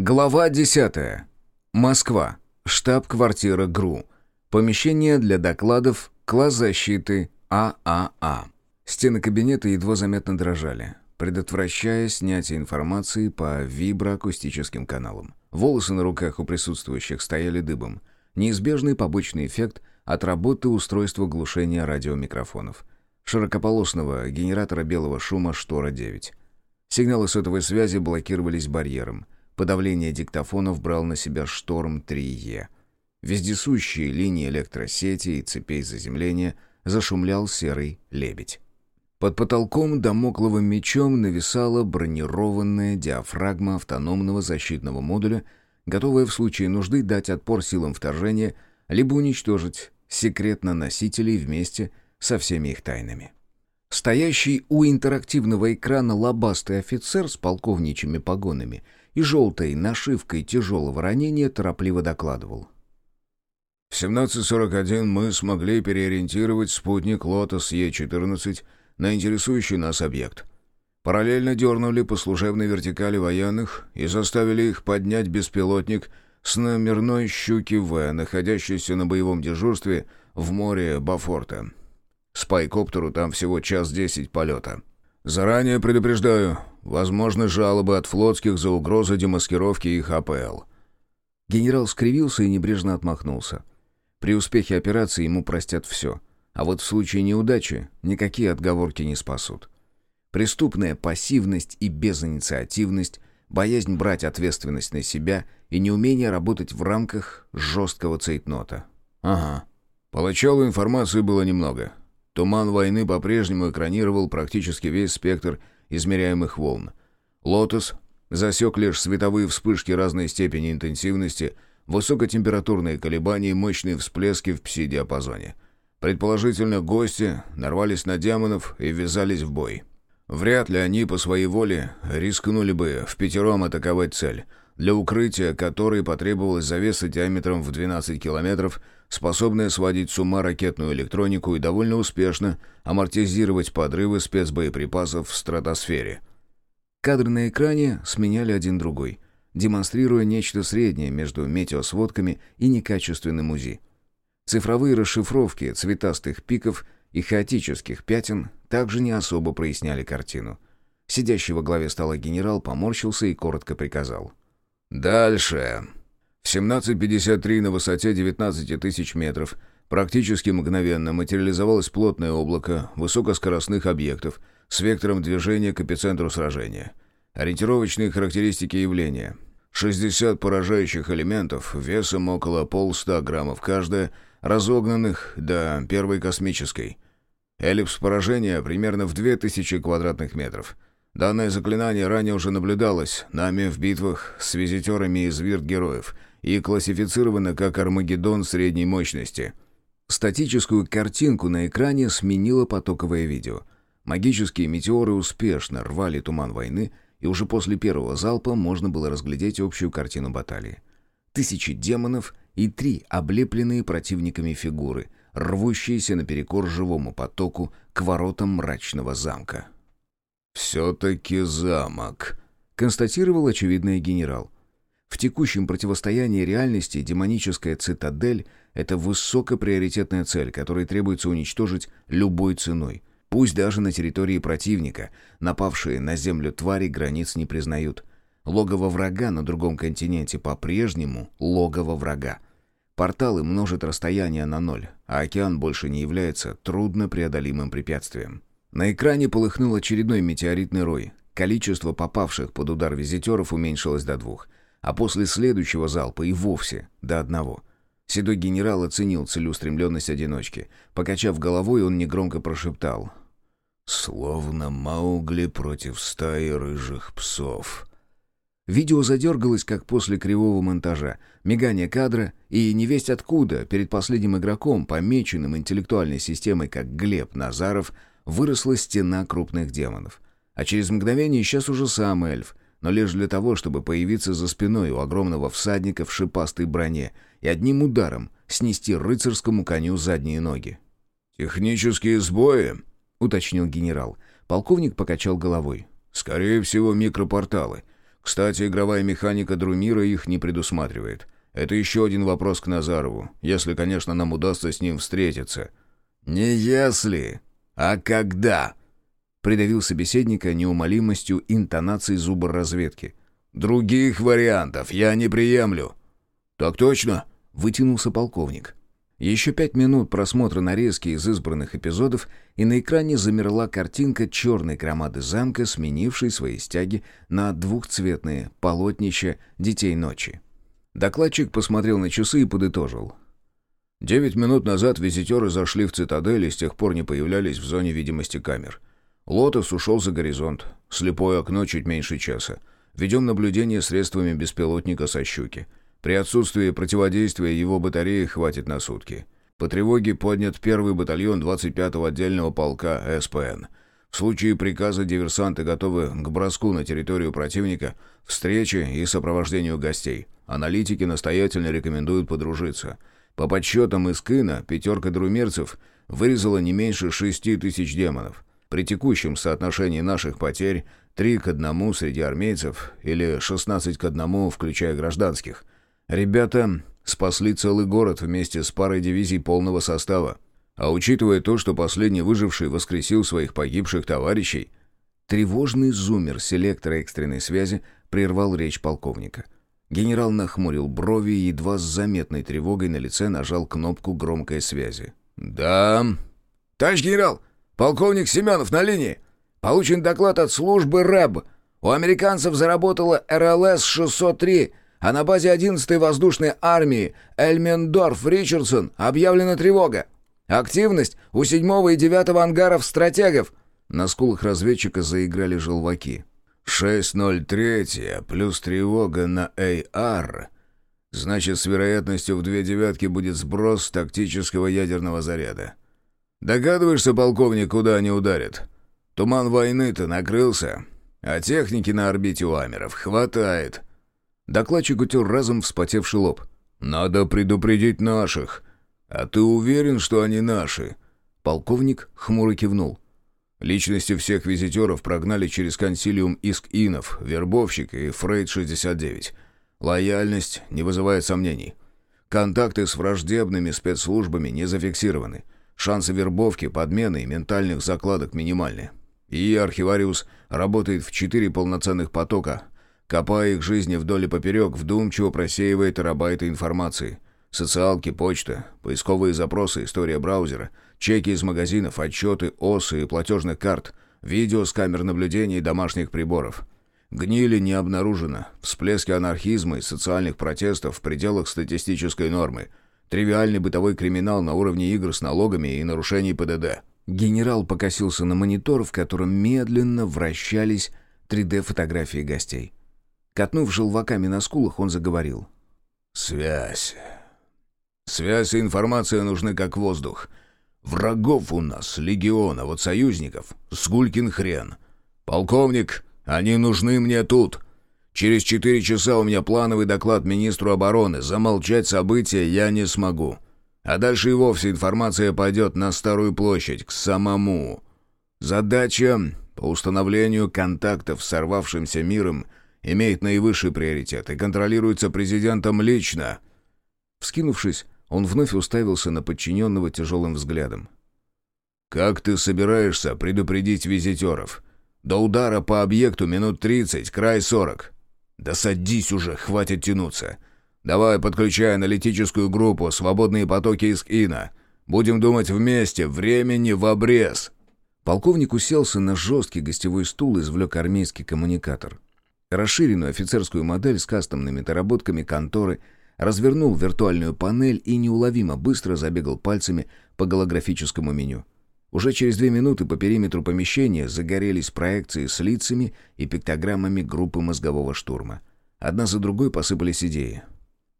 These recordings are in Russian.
Глава 10. Москва. Штаб-квартира ГРУ. Помещение для докладов класс защиты ААА. Стены кабинета едва заметно дрожали, предотвращая снятие информации по виброакустическим каналам. Волосы на руках у присутствующих стояли дыбом. Неизбежный побочный эффект от работы устройства глушения радиомикрофонов. Широкополосного генератора белого шума «Штора-9». Сигналы сотовой связи блокировались барьером – Подавление диктофонов брал на себя шторм 3Е. Вездесущие линии электросети и цепей заземления зашумлял серый лебедь. Под потолком домокловым мечом нависала бронированная диафрагма автономного защитного модуля, готовая в случае нужды дать отпор силам вторжения, либо уничтожить секретно носителей вместе со всеми их тайнами. Стоящий у интерактивного экрана лобастый офицер с полковничьими погонами — и желтой нашивкой тяжелого ранения торопливо докладывал. В 17.41 мы смогли переориентировать спутник «Лотос Е-14» на интересующий нас объект. Параллельно дернули по служебной вертикали военных и заставили их поднять беспилотник с номерной «Щуки В», находящийся на боевом дежурстве в море Бафорта. Спайкоптеру там всего час десять полета. Заранее предупреждаю, возможны жалобы от флотских за угрозу демаскировки их АПЛ. Генерал скривился и небрежно отмахнулся. При успехе операции ему простят все, а вот в случае неудачи никакие отговорки не спасут. Преступная пассивность и безинициативность, боязнь брать ответственность на себя и неумение работать в рамках жесткого цейтнота. Ага. Поначалу информации было немного. Туман войны по-прежнему экранировал практически весь спектр измеряемых волн. «Лотос» засек лишь световые вспышки разной степени интенсивности, высокотемпературные колебания и мощные всплески в пси-диапазоне. Предположительно, гости нарвались на демонов и ввязались в бой. Вряд ли они по своей воле рискнули бы в пятером атаковать цель, для укрытия которой потребовалась завеса диаметром в 12 километров – способная сводить с ума ракетную электронику и довольно успешно амортизировать подрывы спецбоеприпасов в стратосфере. Кадры на экране сменяли один другой, демонстрируя нечто среднее между метеосводками и некачественным УЗИ. Цифровые расшифровки цветастых пиков и хаотических пятен также не особо проясняли картину. Сидящий во главе стола генерал поморщился и коротко приказал. «Дальше!» В 17.53 на высоте 19 тысяч метров практически мгновенно материализовалось плотное облако высокоскоростных объектов с вектором движения к эпицентру сражения. Ориентировочные характеристики явления. 60 поражающих элементов весом около полста граммов каждая, разогнанных до первой космической. Эллипс поражения примерно в 2000 квадратных метров. Данное заклинание ранее уже наблюдалось нами в битвах с визитерами из вирт-героев – и классифицировано как Армагеддон средней мощности. Статическую картинку на экране сменило потоковое видео. Магические метеоры успешно рвали туман войны, и уже после первого залпа можно было разглядеть общую картину баталии. Тысячи демонов и три облепленные противниками фигуры, рвущиеся наперекор живому потоку к воротам мрачного замка. «Все-таки замок», — констатировал очевидный генерал — в текущем противостоянии реальности демоническая цитадель — это высокоприоритетная цель, которую требуется уничтожить любой ценой. Пусть даже на территории противника напавшие на землю твари границ не признают. Логово врага на другом континенте по-прежнему логово врага. Порталы множат расстояние на ноль, а океан больше не является труднопреодолимым препятствием. На экране полыхнул очередной метеоритный рой. Количество попавших под удар визитеров уменьшилось до двух — а после следующего залпа и вовсе до одного. Седой генерал оценил целеустремленность одиночки. Покачав головой, он негромко прошептал. «Словно Маугли против стаи рыжих псов». Видео задергалось, как после кривого монтажа. Мигание кадра и невесть откуда, перед последним игроком, помеченным интеллектуальной системой, как Глеб Назаров, выросла стена крупных демонов. А через мгновение исчез уже сам эльф, но лишь для того, чтобы появиться за спиной у огромного всадника в шипастой броне и одним ударом снести рыцарскому коню задние ноги. «Технические сбои», — уточнил генерал. Полковник покачал головой. «Скорее всего, микропорталы. Кстати, игровая механика Друмира их не предусматривает. Это еще один вопрос к Назарову, если, конечно, нам удастся с ним встретиться». «Не если, а когда?» Придавил собеседника неумолимостью интонации зуба разведки. «Других вариантов я не приемлю». «Так точно», — вытянулся полковник. Еще пять минут просмотра нарезки из избранных эпизодов, и на экране замерла картинка черной громады замка, сменившей свои стяги на двухцветные полотнища «Детей ночи». Докладчик посмотрел на часы и подытожил. Девять минут назад визитеры зашли в цитадель и с тех пор не появлялись в зоне видимости камер. Лотос ушел за горизонт. Слепое окно чуть меньше часа. Ведем наблюдение средствами беспилотника со щуки. При отсутствии противодействия его батареи хватит на сутки. По тревоге поднят первый батальон 25-го отдельного полка СПН. В случае приказа диверсанты готовы к броску на территорию противника, встрече и сопровождению гостей. Аналитики настоятельно рекомендуют подружиться. По подсчетам из Кына, пятерка друмерцев вырезала не меньше шести тысяч демонов. При текущем соотношении наших потерь 3 к 1 среди армейцев или 16 к 1, включая гражданских – Ребята спасли целый город вместе с парой дивизий полного состава. А учитывая то, что последний выживший воскресил своих погибших товарищей, тревожный зумер селектора экстренной связи прервал речь полковника. Генерал нахмурил брови и едва с заметной тревогой на лице нажал кнопку громкой связи. «Да...» «Товарищ генерал, полковник Семенов на линии. Получен доклад от службы РЭБ. У американцев заработала РЛС-603 а на базе 11-й воздушной армии Эльмендорф-Ричардсон объявлена тревога. Активность у 7 и 9 ангаров стратегов». На скулах разведчика заиграли желваки. «6.03 плюс тревога на AR. Значит, с вероятностью в две девятки будет сброс тактического ядерного заряда. Догадываешься, полковник, куда они ударят? Туман войны-то накрылся, а техники на орбите у Амеров хватает». Докладчик утер разом вспотевший лоб. «Надо предупредить наших. А ты уверен, что они наши?» Полковник хмуро кивнул. Личности всех визитеров прогнали через консилиум Иск-Инов, Вербовщик и Фрейд-69. Лояльность не вызывает сомнений. Контакты с враждебными спецслужбами не зафиксированы. Шансы вербовки, подмены и ментальных закладок минимальны. И архивариус работает в четыре полноценных потока – Копая их жизни вдоль и поперек, вдумчиво просеивает терабайты информации. Социалки, почта, поисковые запросы, история браузера, чеки из магазинов, отчеты, осы и платежных карт, видео с камер наблюдения и домашних приборов. Гнили не обнаружено, всплески анархизма и социальных протестов в пределах статистической нормы, тривиальный бытовой криминал на уровне игр с налогами и нарушений ПДД. Генерал покосился на монитор, в котором медленно вращались 3D-фотографии гостей. Катнув желваками на скулах, он заговорил. «Связь. Связь и информация нужны как воздух. Врагов у нас легион, а вот союзников — скулькин хрен. Полковник, они нужны мне тут. Через четыре часа у меня плановый доклад министру обороны. Замолчать события я не смогу. А дальше и вовсе информация пойдет на Старую площадь, к самому. Задача по установлению контактов с сорвавшимся миром — имеет наивысший приоритет и контролируется президентом лично». Вскинувшись, он вновь уставился на подчиненного тяжелым взглядом. «Как ты собираешься предупредить визитеров? До удара по объекту минут тридцать, край сорок. Да садись уже, хватит тянуться. Давай подключай аналитическую группу, свободные потоки из ИНа. Будем думать вместе, времени в обрез». Полковник уселся на жесткий гостевой стул и извлек армейский коммуникатор расширенную офицерскую модель с кастомными доработками конторы, развернул виртуальную панель и неуловимо быстро забегал пальцами по голографическому меню. Уже через две минуты по периметру помещения загорелись проекции с лицами и пиктограммами группы мозгового штурма. Одна за другой посыпались идеи.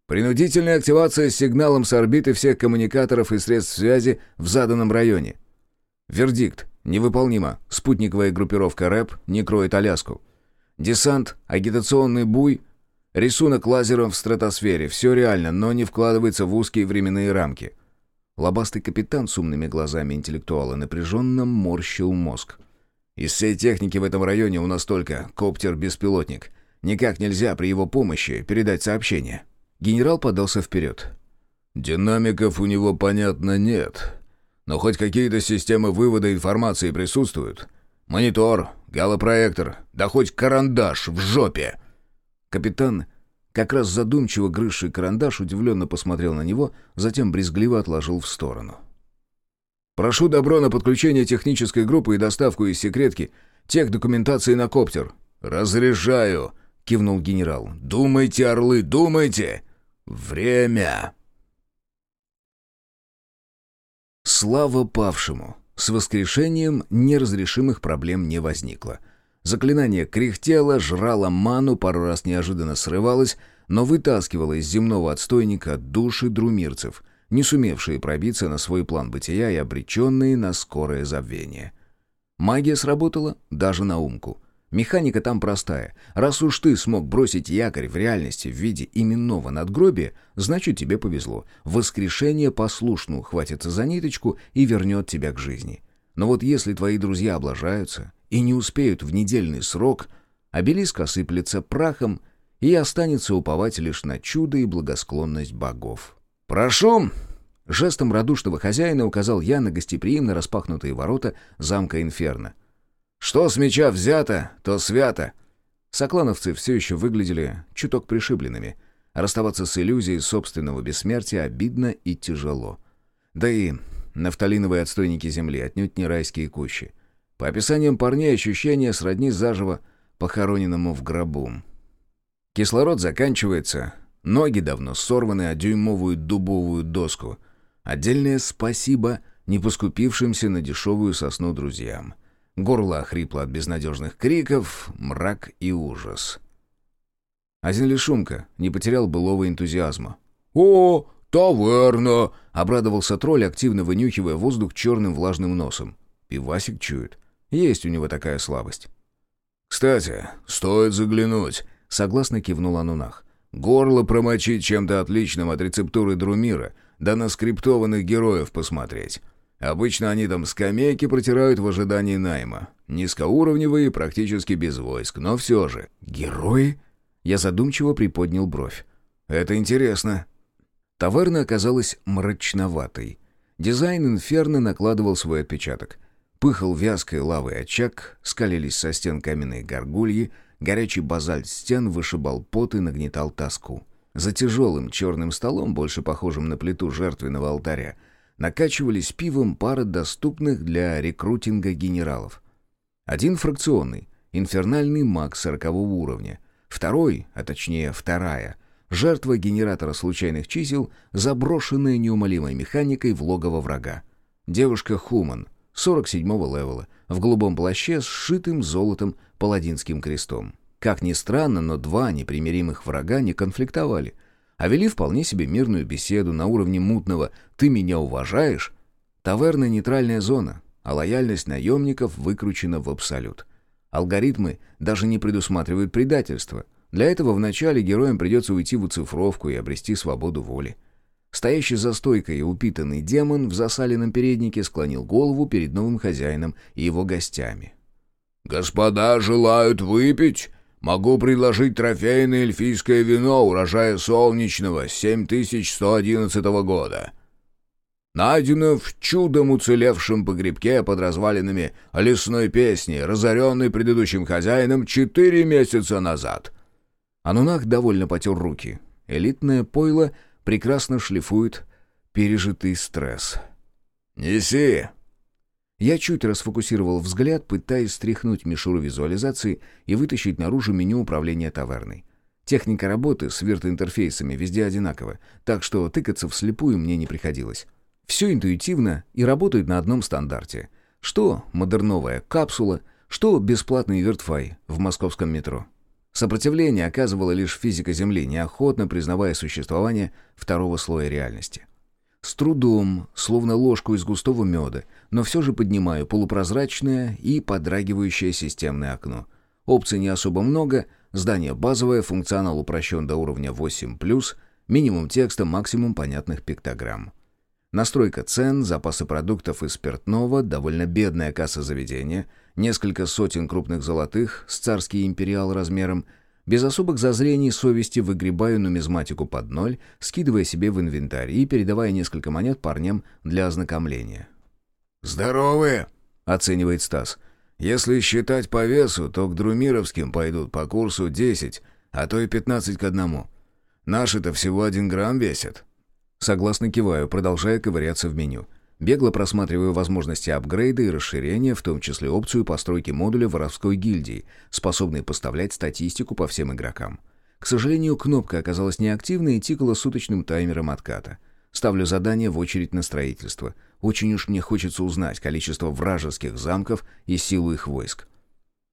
Принудительная активация с сигналом с орбиты всех коммуникаторов и средств связи в заданном районе. Вердикт. Невыполнимо. Спутниковая группировка РЭП не кроет Аляску. Десант, агитационный буй, рисунок лазером в стратосфере. Все реально, но не вкладывается в узкие временные рамки. Лобастый капитан с умными глазами интеллектуала напряженно морщил мозг. Из всей техники в этом районе у нас только коптер-беспилотник. Никак нельзя при его помощи передать сообщение». Генерал подался вперед. «Динамиков у него, понятно, нет. Но хоть какие-то системы вывода информации присутствуют. Монитор, галлопроектор, да хоть карандаш в жопе!» Капитан, как раз задумчиво грызший карандаш, удивленно посмотрел на него, затем брезгливо отложил в сторону. «Прошу добро на подключение технической группы и доставку из секретки тех документации на коптер». «Разрешаю!» — кивнул генерал. «Думайте, орлы, думайте! Время!» Слава павшему! С воскрешением неразрешимых проблем не возникло. Заклинание кряхтело, жрало ману, пару раз неожиданно срывалось, но вытаскивало из земного отстойника души друмирцев, не сумевшие пробиться на свой план бытия и обреченные на скорое забвение. Магия сработала даже на умку. Механика там простая. Раз уж ты смог бросить якорь в реальности в виде именного надгробия, значит тебе повезло. Воскрешение послушно ухватится за ниточку и вернет тебя к жизни. Но вот если твои друзья облажаются и не успеют в недельный срок, обелиск осыплется прахом и останется уповать лишь на чудо и благосклонность богов. «Прошу!» Жестом радушного хозяина указал я на гостеприимно распахнутые ворота замка Инферно. «Что с меча взято, то свято!» Соклановцы все еще выглядели чуток пришибленными. Расставаться с иллюзией собственного бессмертия обидно и тяжело. Да и нафталиновые отстойники земли отнюдь не райские кущи. По описаниям парней ощущение сродни заживо похороненному в гробу. Кислород заканчивается, ноги давно сорваны о дюймовую дубовую доску. Отдельное спасибо не поскупившимся на дешевую сосну друзьям — Горло охрипло от безнадежных криков, мрак и ужас. Один лишь Шумка не потерял былого энтузиазма. «О, таверна!» — обрадовался тролль, активно вынюхивая воздух черным влажным носом. Пивасик чует. Есть у него такая слабость. «Кстати, стоит заглянуть», — согласно кивнул Анунах. «Горло промочить чем-то отличным от рецептуры Друмира, да на скриптованных героев посмотреть. Обычно они там скамейки протирают в ожидании найма. Низкоуровневые, практически без войск, но все же. Герои? Я задумчиво приподнял бровь. Это интересно. Таверна оказалась мрачноватой. Дизайн инферно накладывал свой отпечаток. Пыхал вязкой лавой очаг, скалились со стен каменные горгульи, горячий базальт стен вышибал пот и нагнетал тоску. За тяжелым черным столом, больше похожим на плиту жертвенного алтаря, накачивались пивом пара доступных для рекрутинга генералов. Один фракционный, инфернальный маг сорокового уровня. Второй, а точнее вторая, жертва генератора случайных чисел, заброшенная неумолимой механикой в логово врага. Девушка Хуман, 47-го левела, в голубом плаще с сшитым золотом паладинским крестом. Как ни странно, но два непримиримых врага не конфликтовали — а вели вполне себе мирную беседу на уровне мутного «ты меня уважаешь?» Таверна — нейтральная зона, а лояльность наемников выкручена в абсолют. Алгоритмы даже не предусматривают предательства. Для этого вначале героям придется уйти в оцифровку и обрести свободу воли. Стоящий за стойкой и упитанный демон в засаленном переднике склонил голову перед новым хозяином и его гостями. «Господа желают выпить?» Могу предложить трофейное эльфийское вино урожая солнечного 7111 года. Найдено в чудом уцелевшем погребке под развалинами лесной песни, разоренной предыдущим хозяином четыре месяца назад. Анунах довольно потер руки. Элитное пойло прекрасно шлифует пережитый стресс. «Неси!» Я чуть расфокусировал взгляд, пытаясь стряхнуть мишуру визуализации и вытащить наружу меню управления таверной. Техника работы с виртоинтерфейсами везде одинакова, так что тыкаться вслепую мне не приходилось. Все интуитивно и работает на одном стандарте. Что модерновая капсула, что бесплатный вертфай в московском метро. Сопротивление оказывала лишь физика Земли, неохотно признавая существование второго слоя реальности. С трудом, словно ложку из густого меда, но все же поднимаю полупрозрачное и подрагивающее системное окно. Опций не особо много, здание базовое, функционал упрощен до уровня 8+, минимум текста, максимум понятных пиктограмм. Настройка цен, запасы продуктов и спиртного, довольно бедная касса заведения, несколько сотен крупных золотых с царский империал размером, Без особых зазрений совести выгребаю нумизматику под ноль, скидывая себе в инвентарь и передавая несколько монет парням для ознакомления. «Здоровые!» — оценивает Стас. «Если считать по весу, то к друмировским пойдут по курсу 10, а то и 15 к одному. Наши-то всего один грамм весят». Согласно киваю, продолжая ковыряться в меню. Бегло просматриваю возможности апгрейда и расширения, в том числе опцию постройки модуля воровской гильдии, способной поставлять статистику по всем игрокам. К сожалению, кнопка оказалась неактивной и тикала суточным таймером отката. Ставлю задание в очередь на строительство. Очень уж мне хочется узнать количество вражеских замков и силу их войск.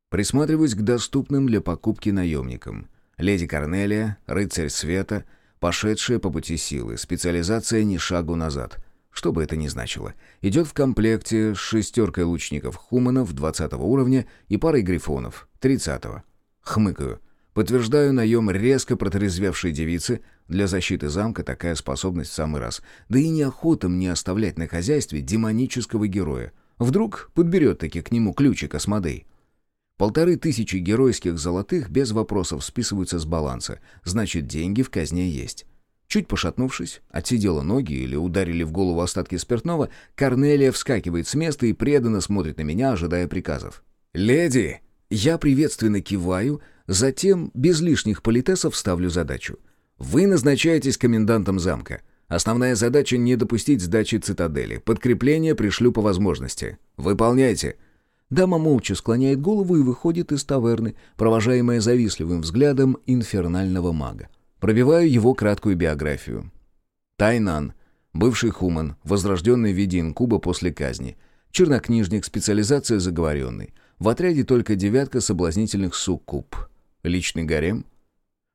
Присматриваюсь к доступным для покупки наемникам. Леди Корнелия, рыцарь света, пошедшая по пути силы, специализация ни шагу назад. Что бы это ни значило. Идет в комплекте с шестеркой лучников Хуманов 20 уровня и парой грифонов 30 -го. Хмыкаю. Подтверждаю наем резко протрезвевшей девицы. Для защиты замка такая способность в самый раз. Да и неохота мне оставлять на хозяйстве демонического героя. Вдруг подберет таки к нему ключик Асмодей. Полторы тысячи геройских золотых без вопросов списываются с баланса. Значит, деньги в казне есть. Чуть пошатнувшись, отсидела ноги или ударили в голову остатки спиртного, Корнелия вскакивает с места и преданно смотрит на меня, ожидая приказов. «Леди!» Я приветственно киваю, затем без лишних политесов ставлю задачу. «Вы назначаетесь комендантом замка. Основная задача — не допустить сдачи цитадели. Подкрепление пришлю по возможности. Выполняйте!» Дама молча склоняет голову и выходит из таверны, провожаемая завистливым взглядом инфернального мага. Пробиваю его краткую биографию. Тайнан, бывший хуман, возрожденный в виде инкуба после казни. Чернокнижник, специализация заговоренный. В отряде только девятка соблазнительных суккуб. Личный гарем.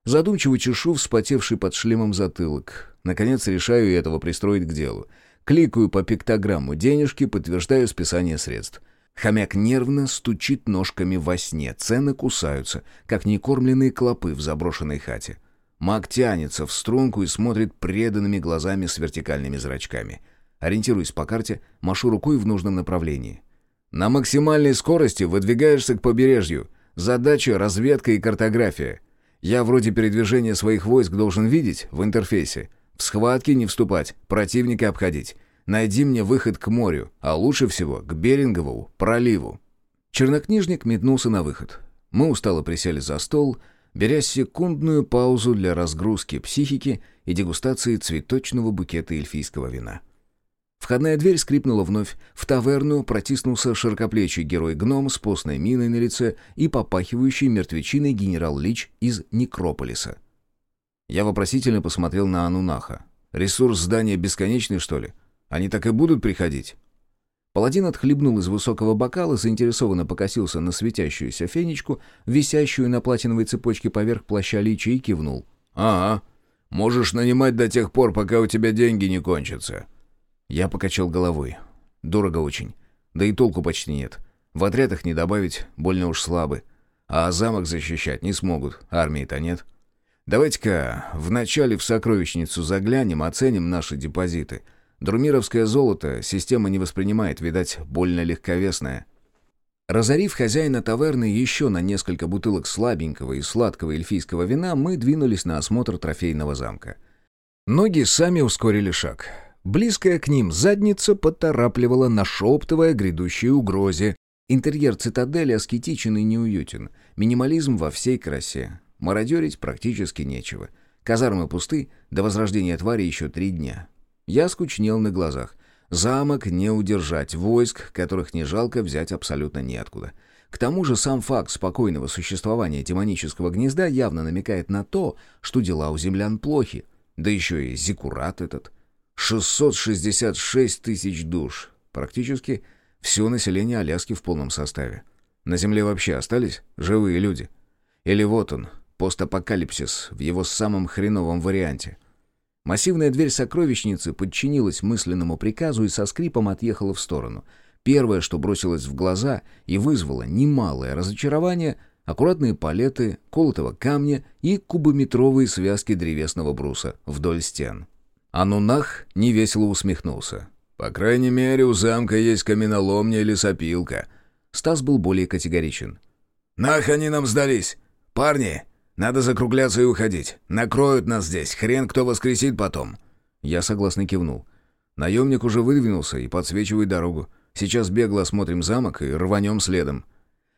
Задумчиво чешу вспотевший под шлемом затылок. Наконец решаю этого пристроить к делу. Кликаю по пиктограмму денежки, подтверждаю списание средств. Хомяк нервно стучит ножками во сне, цены кусаются, как некормленные клопы в заброшенной хате. Маг тянется в струнку и смотрит преданными глазами с вертикальными зрачками. Ориентируясь по карте, машу рукой в нужном направлении. «На максимальной скорости выдвигаешься к побережью. Задача — разведка и картография. Я вроде передвижения своих войск должен видеть в интерфейсе. В схватки не вступать, противника обходить. Найди мне выход к морю, а лучше всего к Берингову проливу». Чернокнижник метнулся на выход. Мы устало присели за стол — беря секундную паузу для разгрузки психики и дегустации цветочного букета эльфийского вина. Входная дверь скрипнула вновь. В таверну протиснулся широкоплечий герой-гном с постной миной на лице и попахивающий мертвечиной генерал Лич из Некрополиса. Я вопросительно посмотрел на Анунаха. «Ресурс здания бесконечный, что ли? Они так и будут приходить?» Паладин отхлебнул из высокого бокала, заинтересованно покосился на светящуюся фенечку, висящую на платиновой цепочке поверх плаща личи, и кивнул. «Ага. Можешь нанимать до тех пор, пока у тебя деньги не кончатся». Я покачал головой. «Дорого очень. Да и толку почти нет. В отрядах не добавить, больно уж слабы. А замок защищать не смогут, армии-то нет. Давайте-ка вначале в сокровищницу заглянем, оценим наши депозиты». Друмировское золото система не воспринимает, видать, больно легковесное. Разорив хозяина таверны еще на несколько бутылок слабенького и сладкого эльфийского вина, мы двинулись на осмотр трофейного замка. Ноги сами ускорили шаг. Близкая к ним задница поторапливала, нашептывая грядущей угрозе. Интерьер цитадели аскетичен и неуютен. Минимализм во всей красе. Мародерить практически нечего. Казармы пусты, до возрождения твари еще три дня. Я скучнел на глазах. Замок не удержать, войск, которых не жалко взять абсолютно неоткуда. К тому же сам факт спокойного существования демонического гнезда явно намекает на то, что дела у землян плохи. Да еще и зиккурат этот. 666 тысяч душ. Практически все население Аляски в полном составе. На Земле вообще остались живые люди? Или вот он, постапокалипсис в его самом хреновом варианте — Массивная дверь сокровищницы подчинилась мысленному приказу и со скрипом отъехала в сторону. Первое, что бросилось в глаза и вызвало немалое разочарование — аккуратные палеты колотого камня и кубометровые связки древесного бруса вдоль стен. Анунах невесело усмехнулся. «По крайней мере, у замка есть каменоломня или сопилка». Стас был более категоричен. «Нах они нам сдались! Парни, Надо закругляться и уходить. Накроют нас здесь, хрен кто воскресит потом». Я согласно кивнул. Наемник уже выдвинулся и подсвечивает дорогу. Сейчас бегло осмотрим замок и рванем следом.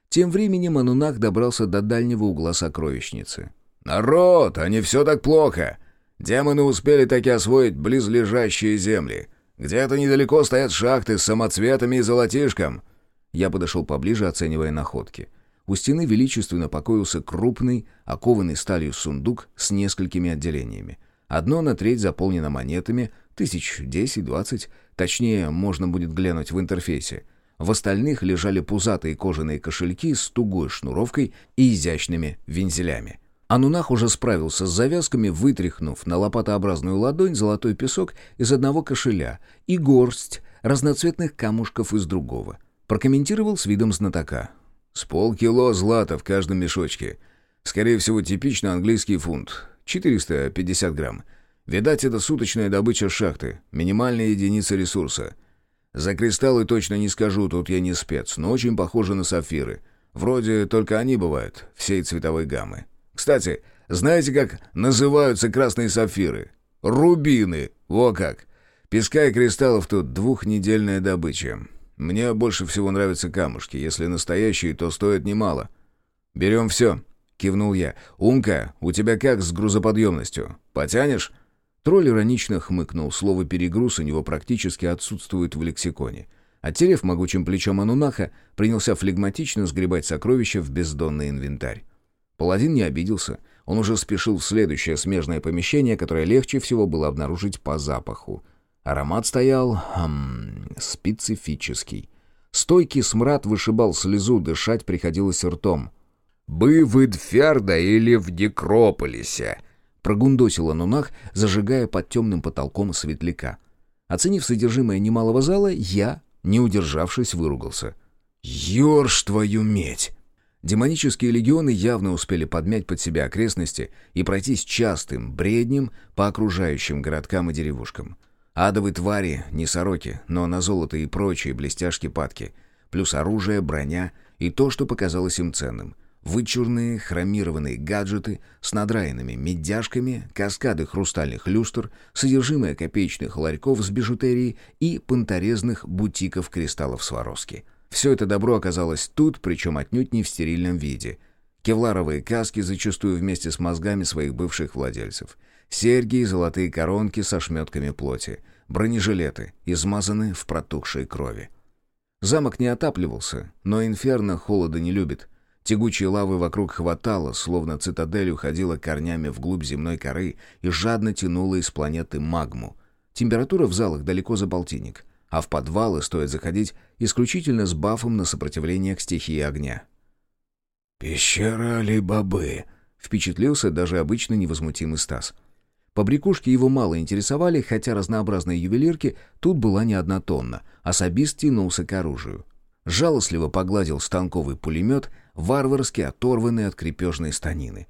Тем временем Анунак добрался до дальнего угла сокровищницы. «Народ, а не все так плохо. Демоны успели таки освоить близлежащие земли. Где-то недалеко стоят шахты с самоцветами и золотишком». Я подошел поближе, оценивая находки. У стены величественно покоился крупный, окованный сталью сундук с несколькими отделениями. Одно на треть заполнено монетами, тысяч десять-двадцать, точнее, можно будет глянуть в интерфейсе. В остальных лежали пузатые кожаные кошельки с тугой шнуровкой и изящными вензелями. Анунах уже справился с завязками, вытряхнув на лопатообразную ладонь золотой песок из одного кошеля и горсть разноцветных камушков из другого. Прокомментировал с видом знатока. «С полкило злата в каждом мешочке. Скорее всего, типично английский фунт. 450 грамм. Видать, это суточная добыча шахты, минимальная единица ресурса. За кристаллы точно не скажу, тут я не спец, но очень похожи на сапфиры. Вроде только они бывают, всей цветовой гаммы. Кстати, знаете, как называются красные сапфиры? Рубины, во как. Песка и кристаллов тут двухнедельная добыча. Мне больше всего нравятся камушки, если настоящие, то стоят немало. Берем все, кивнул я. «Умка, у тебя как с грузоподъемностью? Потянешь?» Тролль иронично хмыкнул, слово «перегруз» у него практически отсутствует в лексиконе. Оттерев могучим плечом Анунаха, принялся флегматично сгребать сокровища в бездонный инвентарь. Паладин не обиделся. Он уже спешил в следующее смежное помещение, которое легче всего было обнаружить по запаху. Аромат стоял... Эм, специфический. Стойкий смрад вышибал слезу, дышать приходилось ртом — «Бы в Идфярда или в Декрополисе», — прогундосил Анунах, зажигая под темным потолком светляка. Оценив содержимое немалого зала, я, не удержавшись, выругался. «Ёрш твою медь!» Демонические легионы явно успели подмять под себя окрестности и пройтись частым бреднем по окружающим городкам и деревушкам. Адовые твари, не сороки, но на золото и прочие блестяшки падки, плюс оружие, броня и то, что показалось им ценным. Вычурные хромированные гаджеты с надраенными медяшками, каскады хрустальных люстр, содержимое копеечных ларьков с бижутерией и понторезных бутиков кристаллов Сваровски. Все это добро оказалось тут, причем отнюдь не в стерильном виде. Кевларовые каски зачастую вместе с мозгами своих бывших владельцев. Серьги и золотые коронки со шметками плоти. Бронежилеты, измазаны в протухшей крови. Замок не отапливался, но инферно холода не любит. Тягучей лавы вокруг хватало, словно цитадель уходила корнями вглубь земной коры и жадно тянула из планеты магму. Температура в залах далеко за полтинник, а в подвалы стоит заходить исключительно с бафом на сопротивление к стихии огня. «Пещера Али-Бабы», — впечатлился даже обычно невозмутимый Стас. Побрякушки его мало интересовали, хотя разнообразные ювелирки тут была не одна тонна. Особист тянулся к оружию. Жалостливо погладил станковый пулемет — варварски оторванный от крепежной станины.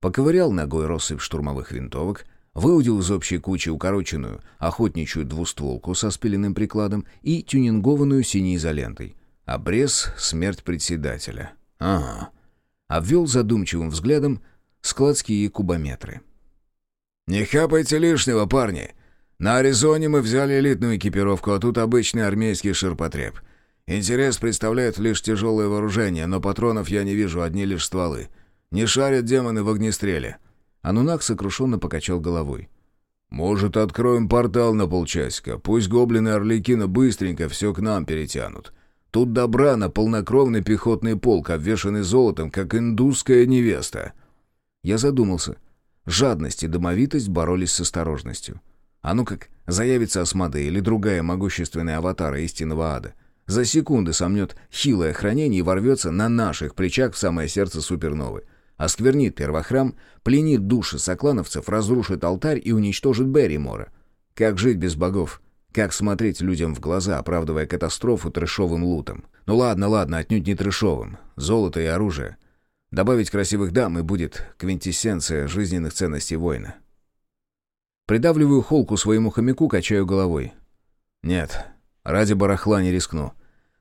Поковырял ногой россыпь штурмовых винтовок, выудил из общей кучи укороченную охотничью двустволку со спиленным прикладом и тюнингованную синей изолентой. Обрез — смерть председателя. Ага. Обвел задумчивым взглядом складские кубометры. «Не хапайте лишнего, парни. На Аризоне мы взяли элитную экипировку, а тут обычный армейский ширпотреб. Интерес представляет лишь тяжелое вооружение, но патронов я не вижу, одни лишь стволы. Не шарят демоны в огнестреле». Анунак сокрушенно покачал головой. «Может, откроем портал на полчасика? Пусть гоблины Орликина быстренько все к нам перетянут. Тут добра на полнокровный пехотный полк, обвешанный золотом, как индусская невеста». Я задумался. Жадность и домовитость боролись с осторожностью. А ну как, заявится Асмоде или другая могущественная аватара истинного ада — за секунды сомнет хилое хранение и ворвется на наших плечах в самое сердце суперновы. Осквернит первохрам, пленит души соклановцев, разрушит алтарь и уничтожит Берримора. Как жить без богов? Как смотреть людям в глаза, оправдывая катастрофу трэшовым лутом? Ну ладно, ладно, отнюдь не трэшовым. Золото и оружие. Добавить красивых дам и будет квинтэссенция жизненных ценностей воина. Придавливаю холку своему хомяку, качаю головой. Нет, ради барахла не рискну.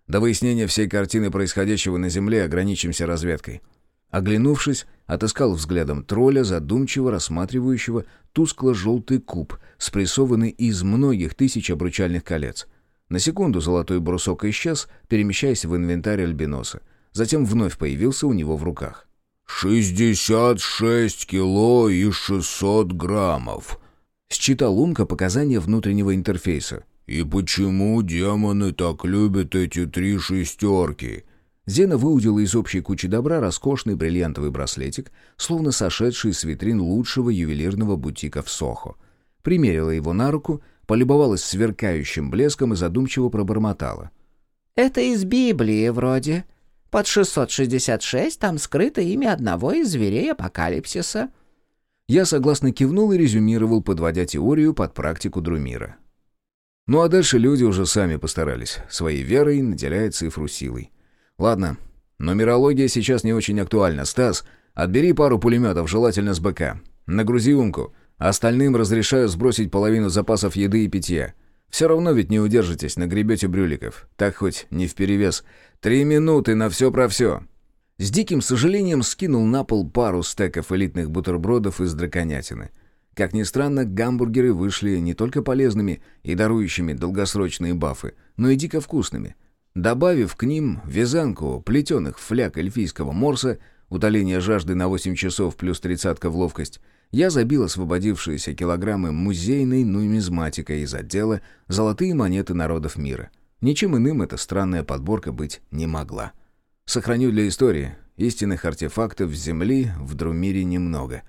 До выяснения всей картины происходящего на Земле ограничимся разведкой. Оглянувшись, отыскал взглядом тролля, задумчиво рассматривающего тускло-желтый куб, спрессованный из многих тысяч обручальных колец. На секунду золотой брусок исчез, перемещаясь в инвентарь альбиноса. Затем вновь появился у него в руках. «Шестьдесят шесть кило и шестьсот граммов», — считал Умка показания внутреннего интерфейса. «И почему демоны так любят эти три шестерки?» Зена выудила из общей кучи добра роскошный бриллиантовый браслетик, словно сошедший с витрин лучшего ювелирного бутика в Сохо. Примерила его на руку, полюбовалась сверкающим блеском и задумчиво пробормотала. «Это из Библии вроде. Под 666 там скрыто имя одного из зверей апокалипсиса». Я согласно кивнул и резюмировал, подводя теорию под практику Друмира. Ну а дальше люди уже сами постарались, своей верой наделяя цифру силой. Ладно, нумерология сейчас не очень актуальна. Стас, отбери пару пулеметов, желательно с БК. Нагрузи умку. Остальным разрешаю сбросить половину запасов еды и питья. Все равно ведь не удержитесь, нагребете брюликов. Так хоть не вперевес. Три минуты на все про все. С диким сожалением скинул на пол пару стеков элитных бутербродов из драконятины. Как ни странно, гамбургеры вышли не только полезными и дарующими долгосрочные бафы, но и дико вкусными – Добавив к ним вязанку плетеных фляг эльфийского морса, утоление жажды на 8 часов плюс тридцатка в ловкость, я забил освободившиеся килограммы музейной нумизматикой из отдела «Золотые монеты народов мира». Ничем иным эта странная подборка быть не могла. Сохраню для истории. Истинных артефактов Земли в Друмире немного.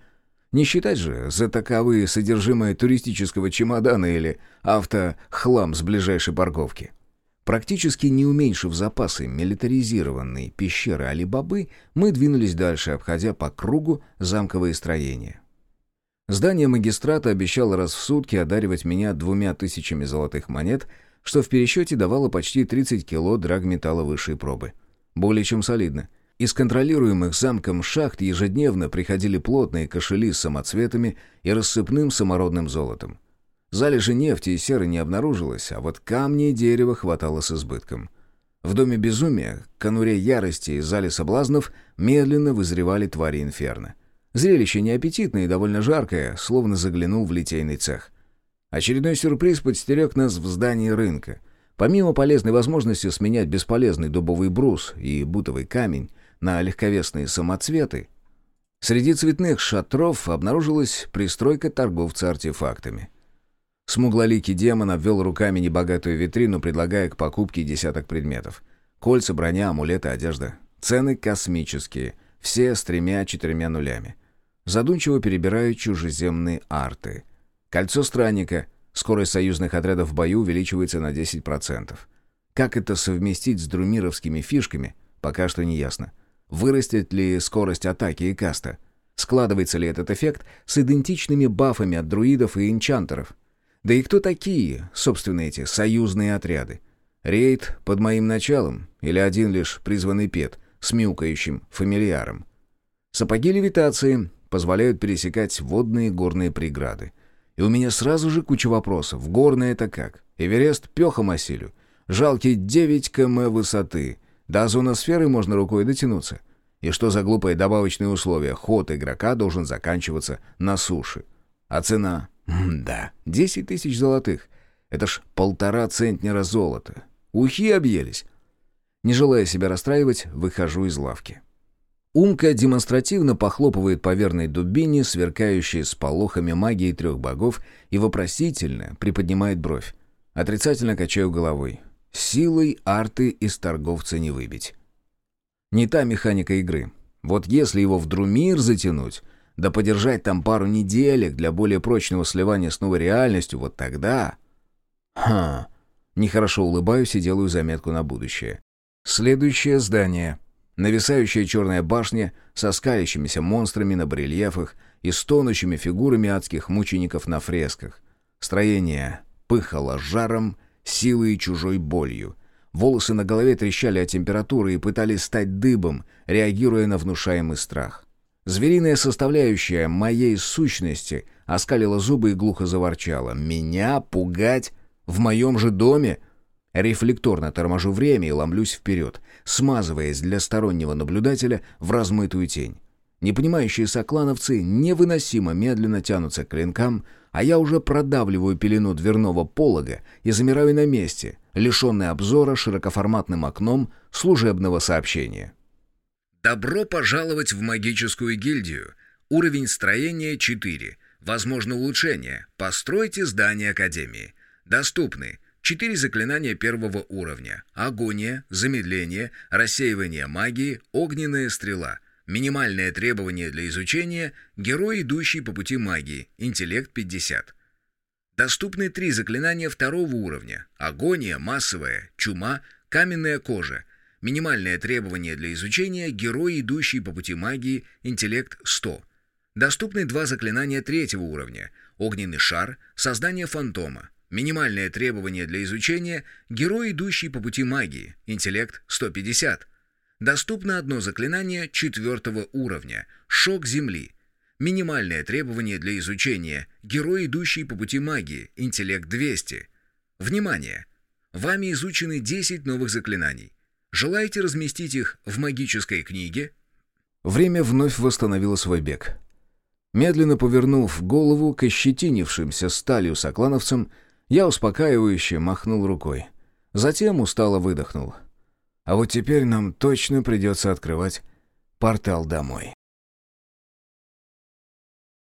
Не считать же за таковые содержимое туристического чемодана или автохлам с ближайшей парковки. Практически не уменьшив запасы милитаризированной пещеры Али-Бабы, мы двинулись дальше, обходя по кругу замковые строения. Здание магистрата обещало раз в сутки одаривать меня двумя тысячами золотых монет, что в пересчете давало почти 30 кило драгметалла высшей пробы. Более чем солидно. Из контролируемых замком шахт ежедневно приходили плотные кошели с самоцветами и рассыпным самородным золотом. Залежи нефти и серы не обнаружилось, а вот камни и дерева хватало с избытком. В доме безумия, конуре ярости и зале соблазнов медленно вызревали твари инферно. Зрелище неаппетитное и довольно жаркое, словно заглянул в литейный цех. Очередной сюрприз подстерег нас в здании рынка. Помимо полезной возможности сменять бесполезный дубовый брус и бутовый камень на легковесные самоцветы, среди цветных шатров обнаружилась пристройка торговца артефактами — Смуглоликий демон обвел руками небогатую витрину, предлагая к покупке десяток предметов. Кольца, броня, амулеты, одежда. Цены космические, все с тремя-четырьмя нулями. Задумчиво перебираю чужеземные арты. Кольцо странника. Скорость союзных отрядов в бою увеличивается на 10%. Как это совместить с друмировскими фишками, пока что не ясно. Вырастет ли скорость атаки и каста? Складывается ли этот эффект с идентичными бафами от друидов и энчантеров? Да и кто такие, собственно, эти союзные отряды? Рейд под моим началом или один лишь призванный пет с мяукающим фамильяром? Сапоги левитации позволяют пересекать водные горные преграды. И у меня сразу же куча вопросов. Горное это как? Эверест пехом осилю. Жалкие 9 км высоты. До озоносферы можно рукой дотянуться. И что за глупые добавочные условия? Ход игрока должен заканчиваться на суше. А цена? да, десять тысяч золотых. Это ж полтора центнера золота. Ухи объелись. Не желая себя расстраивать, выхожу из лавки. Умка демонстративно похлопывает по верной дубине, сверкающей с полохами магии трех богов, и вопросительно приподнимает бровь. Отрицательно качаю головой. Силой арты из торговца не выбить. Не та механика игры. Вот если его в Друмир затянуть, да подержать там пару неделек для более прочного сливания с новой реальностью, вот тогда... Ха... Нехорошо улыбаюсь и делаю заметку на будущее. Следующее здание. Нависающая черная башня со скалящимися монстрами на барельефах и стонущими фигурами адских мучеников на фресках. Строение пыхало жаром, силой и чужой болью. Волосы на голове трещали от температуры и пытались стать дыбом, реагируя на внушаемый страх. Звериная составляющая моей сущности оскалила зубы и глухо заворчала. «Меня пугать? В моем же доме?» Рефлекторно торможу время и ломлюсь вперед, смазываясь для стороннего наблюдателя в размытую тень. Непонимающие соклановцы невыносимо медленно тянутся к клинкам, а я уже продавливаю пелену дверного полога и замираю на месте, лишенный обзора широкоформатным окном служебного сообщения. «Добро пожаловать в магическую гильдию. Уровень строения 4. Возможно улучшение. Постройте здание Академии. Доступны Четыре заклинания первого уровня. Агония, замедление, рассеивание магии, огненная стрела. Минимальное требование для изучения – герой, идущий по пути магии, интеллект 50. Доступны три заклинания второго уровня. Агония, массовая, чума, каменная кожа. Минимальное требование для изучения – герой, идущий по пути магии, интеллект 100. Доступны два заклинания третьего уровня. Огненный шар, создание фантома. Минимальное требование для изучения – герой, идущий по пути магии, интеллект 150. Доступно одно заклинание четвертого уровня – шок Земли. Минимальное требование для изучения – герой, идущий по пути магии, интеллект 200. Внимание! Вами изучены 10 новых заклинаний. Желаете разместить их в магической книге? Время вновь восстановило свой бег. Медленно повернув голову к ощетинившимся сталью соклановцам, я успокаивающе махнул рукой. Затем устало выдохнул. А вот теперь нам точно придется открывать портал домой.